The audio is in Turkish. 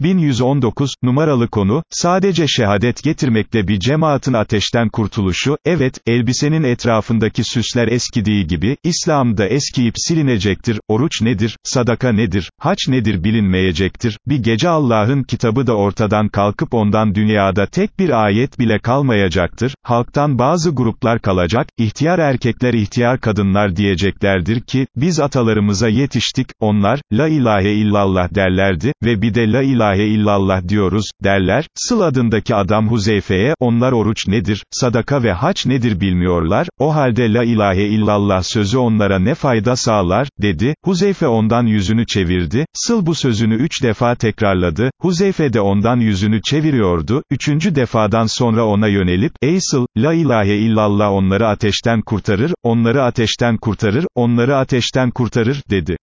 1119, numaralı konu, sadece şehadet getirmekle bir cemaatin ateşten kurtuluşu, evet, elbisenin etrafındaki süsler eskidiği gibi, İslam'da eskiyip silinecektir, oruç nedir, sadaka nedir, haç nedir bilinmeyecektir, bir gece Allah'ın kitabı da ortadan kalkıp ondan dünyada tek bir ayet bile kalmayacaktır, halktan bazı gruplar kalacak, ihtiyar erkekler ihtiyar kadınlar diyeceklerdir ki, biz atalarımıza yetiştik, onlar, la ilahe illallah derlerdi, ve bir de la ilahe ilahe illallah diyoruz, derler, Sıl adındaki adam Huzeyfe'ye, onlar oruç nedir, sadaka ve haç nedir bilmiyorlar, o halde la ilahe illallah sözü onlara ne fayda sağlar, dedi, Huzeyfe ondan yüzünü çevirdi, Sıl bu sözünü üç defa tekrarladı, Huzeyfe de ondan yüzünü çeviriyordu, üçüncü defadan sonra ona yönelip, ey Sıl, la ilahe illallah onları ateşten kurtarır, onları ateşten kurtarır, onları ateşten kurtarır, dedi.